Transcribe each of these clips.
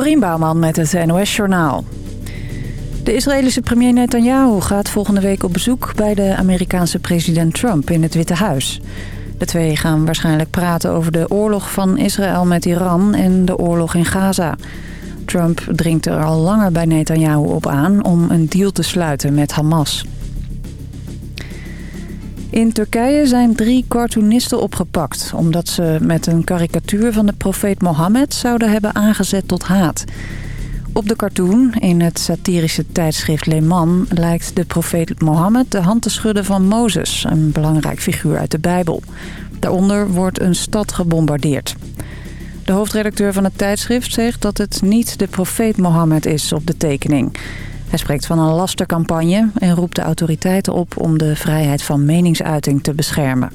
Dorien Bouwman met het NOS Journaal. De Israëlische premier Netanyahu gaat volgende week op bezoek... bij de Amerikaanse president Trump in het Witte Huis. De twee gaan waarschijnlijk praten over de oorlog van Israël met Iran... en de oorlog in Gaza. Trump dringt er al langer bij Netanyahu op aan... om een deal te sluiten met Hamas. In Turkije zijn drie cartoonisten opgepakt... omdat ze met een karikatuur van de profeet Mohammed zouden hebben aangezet tot haat. Op de cartoon, in het satirische tijdschrift Le Man... lijkt de profeet Mohammed de hand te schudden van Mozes... een belangrijk figuur uit de Bijbel. Daaronder wordt een stad gebombardeerd. De hoofdredacteur van het tijdschrift zegt dat het niet de profeet Mohammed is op de tekening... Hij spreekt van een lastercampagne en roept de autoriteiten op om de vrijheid van meningsuiting te beschermen.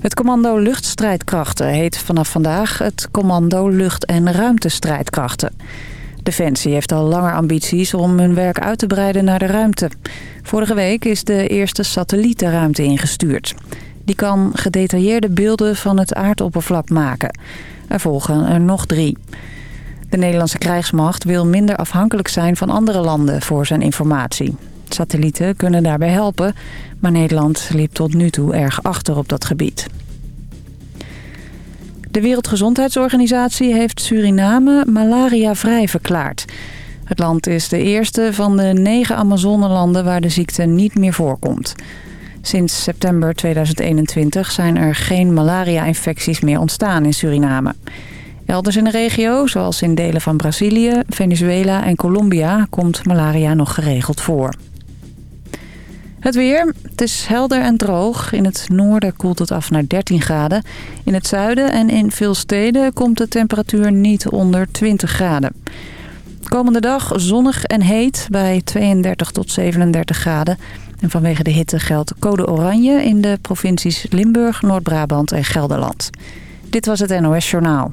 Het commando luchtstrijdkrachten heet vanaf vandaag het commando lucht- en ruimtestrijdkrachten. Defensie heeft al langer ambities om hun werk uit te breiden naar de ruimte. Vorige week is de eerste satelliet de ruimte ingestuurd. Die kan gedetailleerde beelden van het aardoppervlak maken. Er volgen er nog drie. De Nederlandse krijgsmacht wil minder afhankelijk zijn van andere landen voor zijn informatie. Satellieten kunnen daarbij helpen, maar Nederland liep tot nu toe erg achter op dat gebied. De Wereldgezondheidsorganisatie heeft Suriname malaria-vrij verklaard. Het land is de eerste van de negen Amazonelanden waar de ziekte niet meer voorkomt. Sinds september 2021 zijn er geen malaria-infecties meer ontstaan in Suriname. Elders in de regio, zoals in delen van Brazilië, Venezuela en Colombia... komt malaria nog geregeld voor. Het weer. Het is helder en droog. In het noorden koelt het af naar 13 graden. In het zuiden en in veel steden komt de temperatuur niet onder 20 graden. Komende dag zonnig en heet bij 32 tot 37 graden. En vanwege de hitte geldt code oranje in de provincies Limburg, Noord-Brabant en Gelderland. Dit was het NOS Journaal.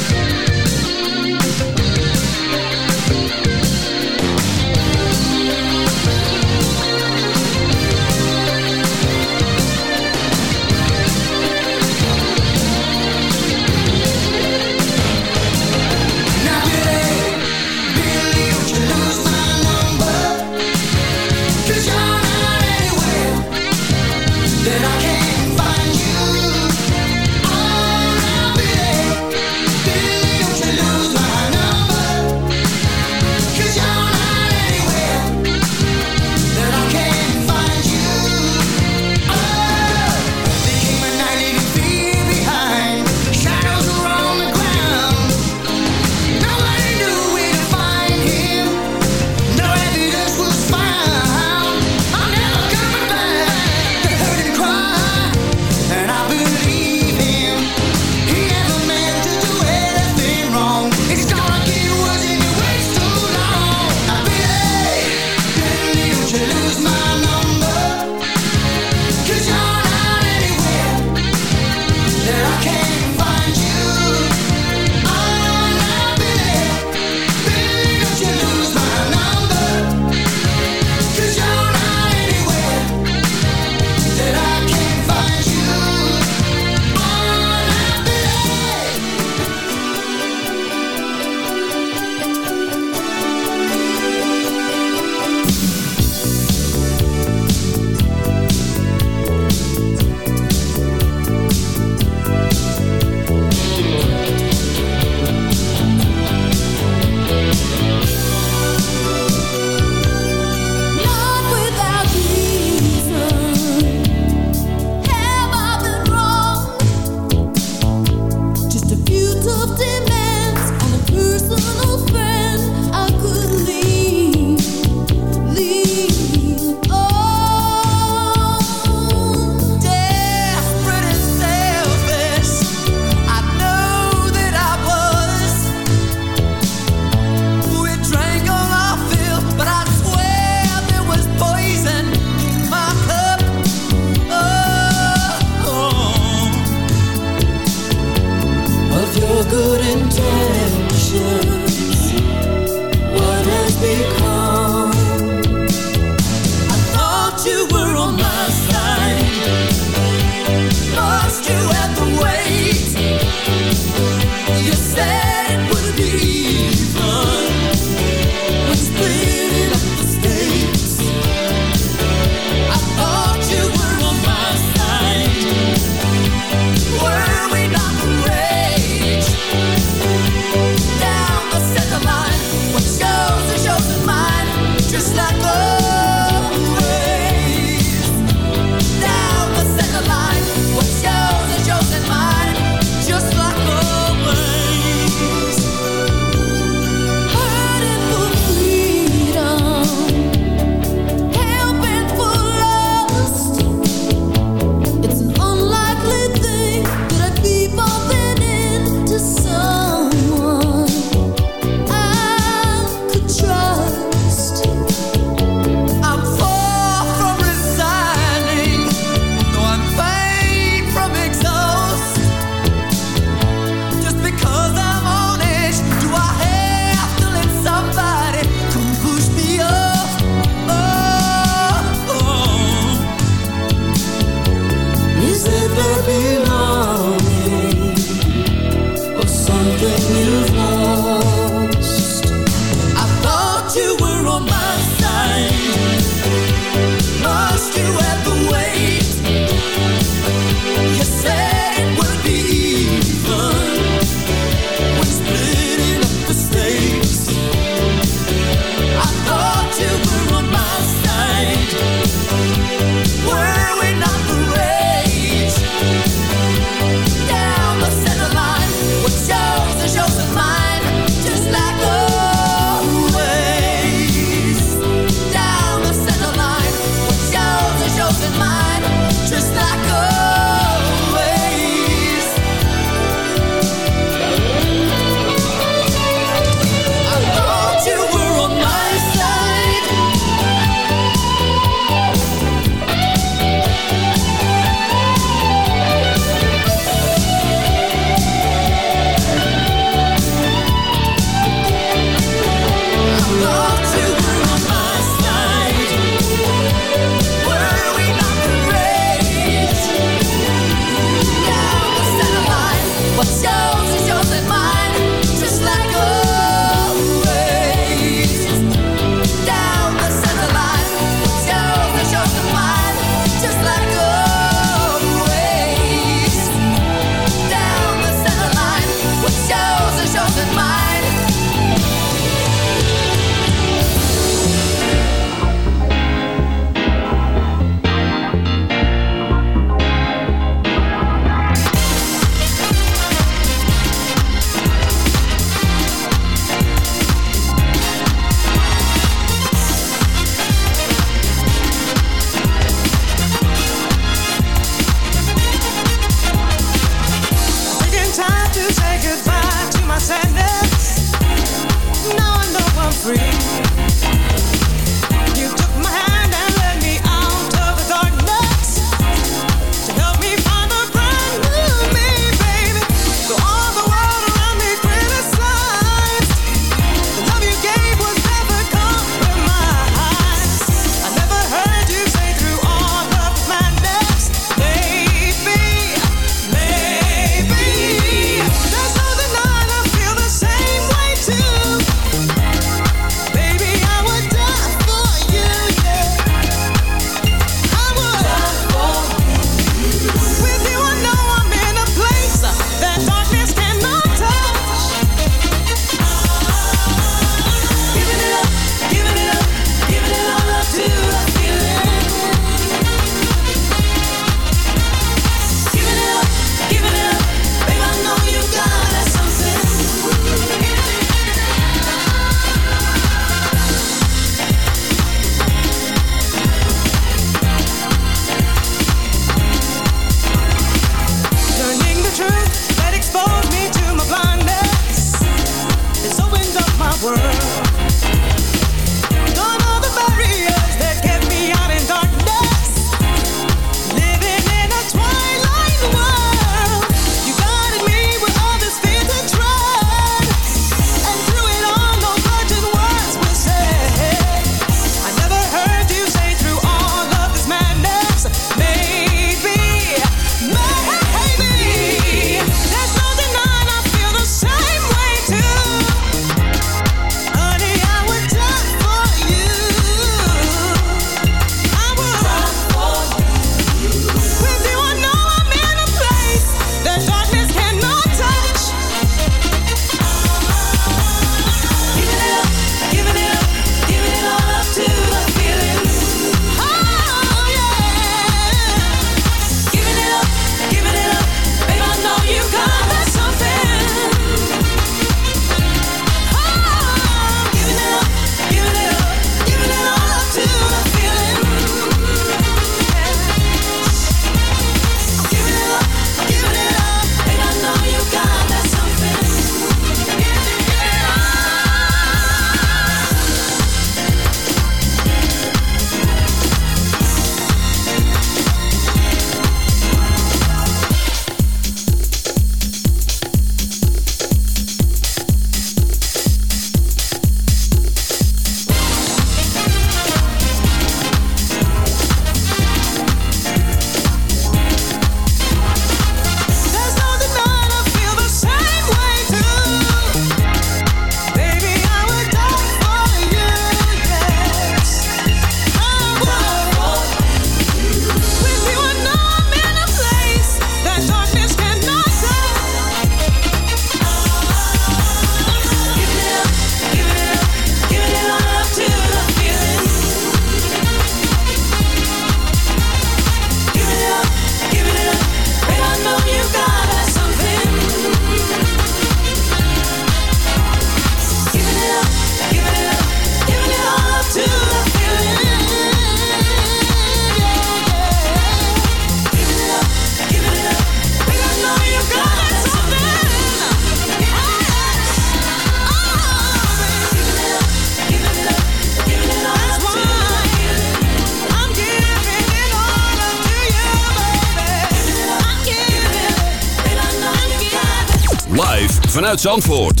Zandvoort.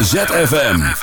ZFM.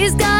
She's got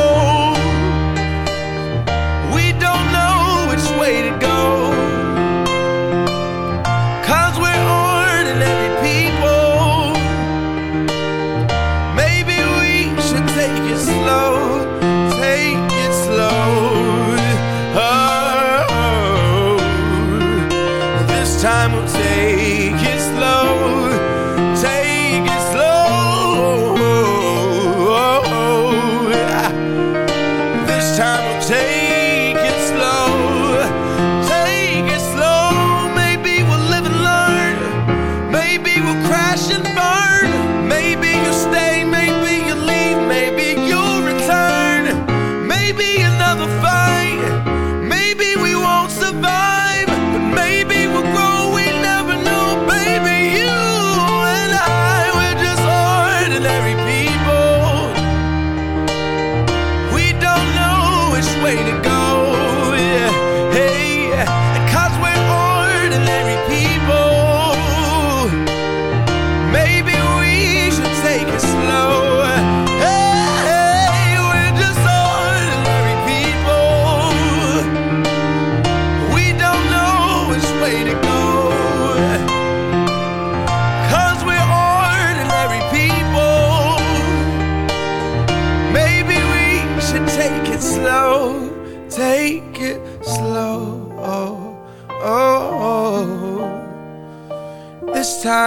Way to go.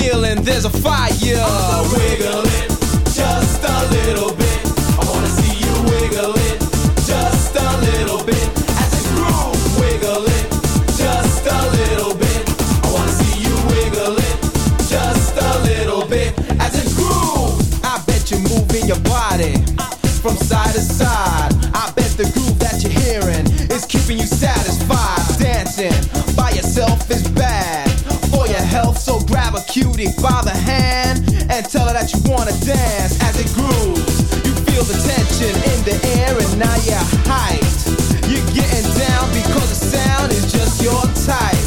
I got a feeling there's a fire. Wiggle it just a little bit. I wanna see you wiggle it just a little bit. As it grooves, wiggle it just a little bit. I wanna see you wiggle it just a little bit. As it grooves, I bet you're moving your body from side to side. I bet the groove that you're hearing is keeping you satisfied. Dancing by yourself is bad for your health, so grab a cutie by the hand and tell her that you wanna dance as it grooves. You feel the tension in the air and now you're hyped. You're getting down because the sound is just your type.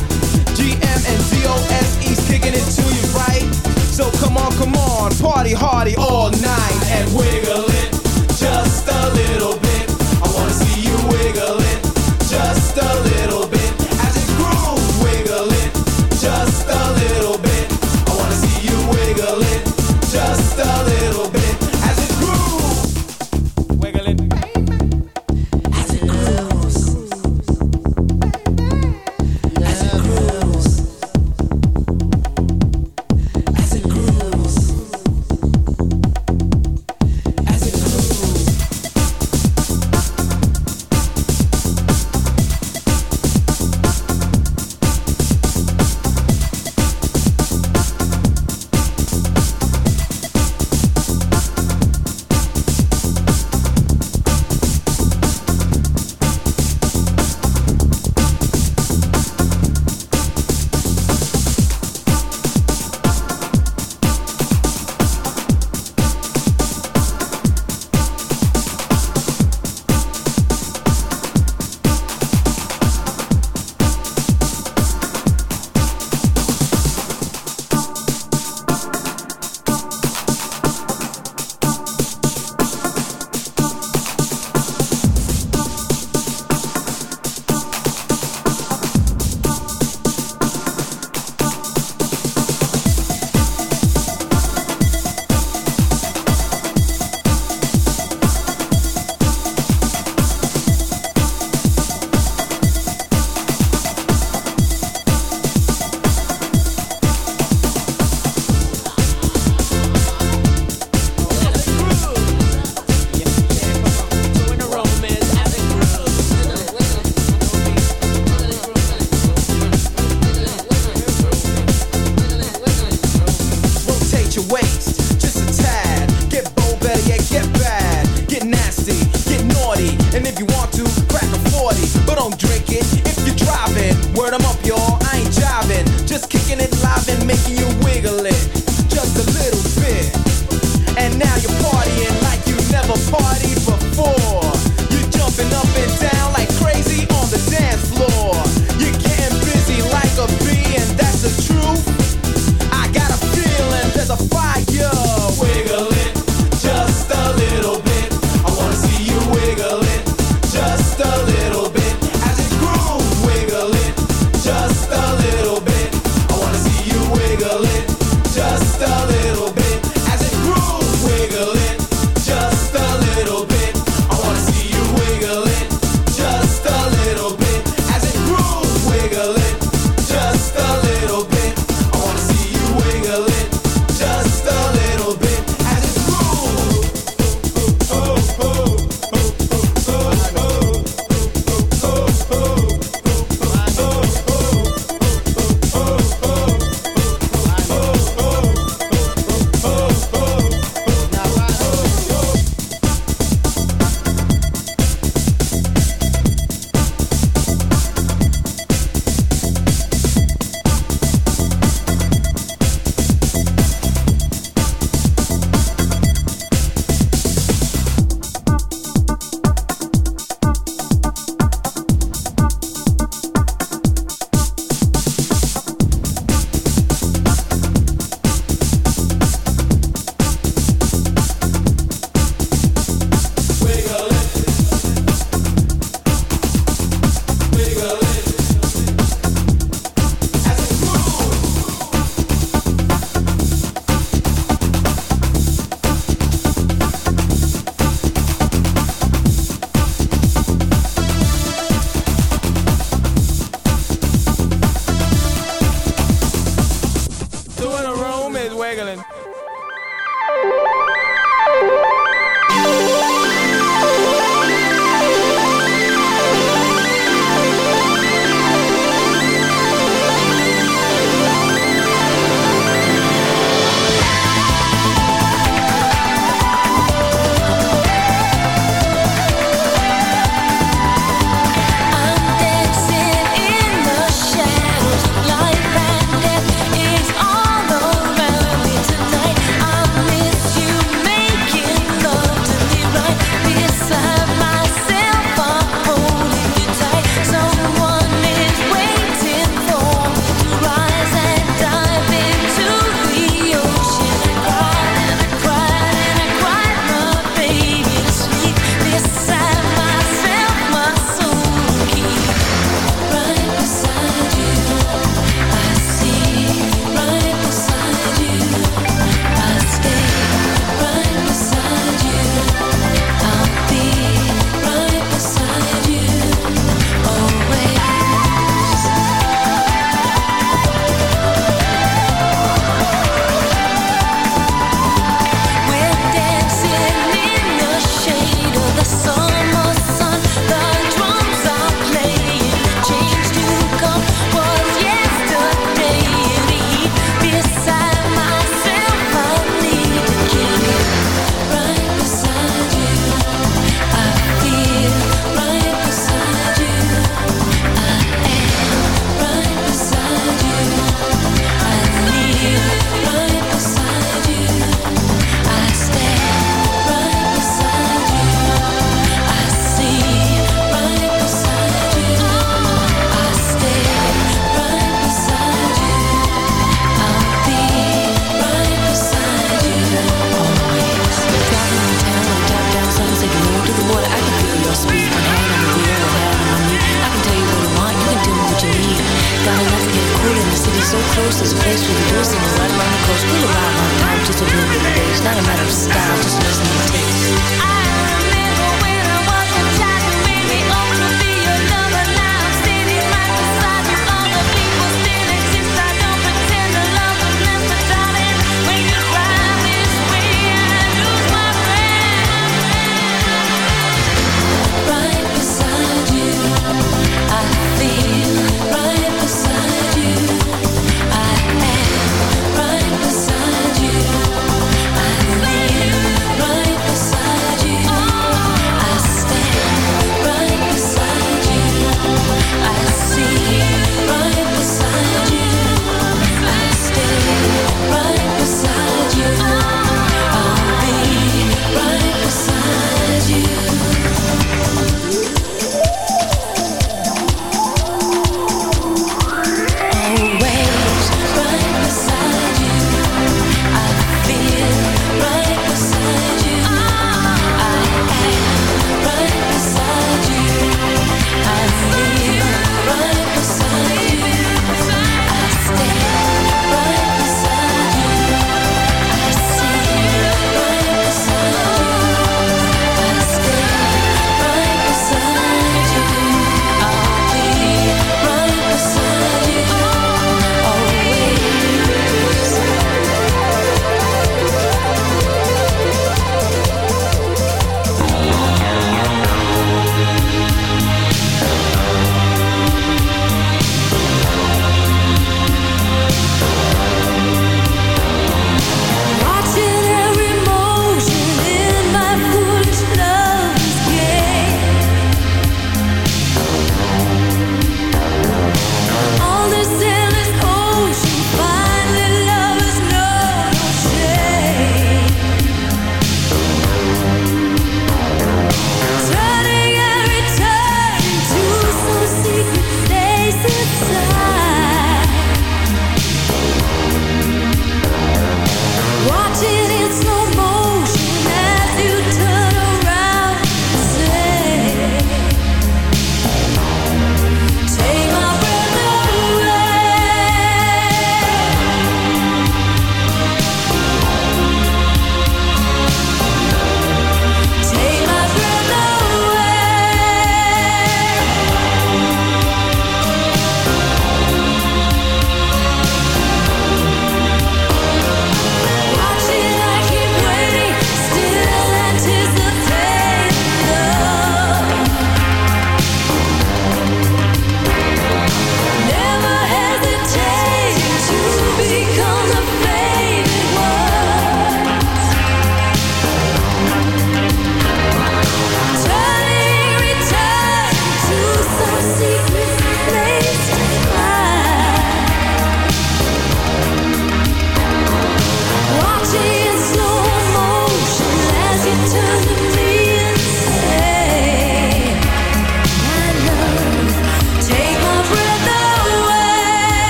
GM and DOSE's kicking it to you right. So come on, come on, party hardy all night and wiggle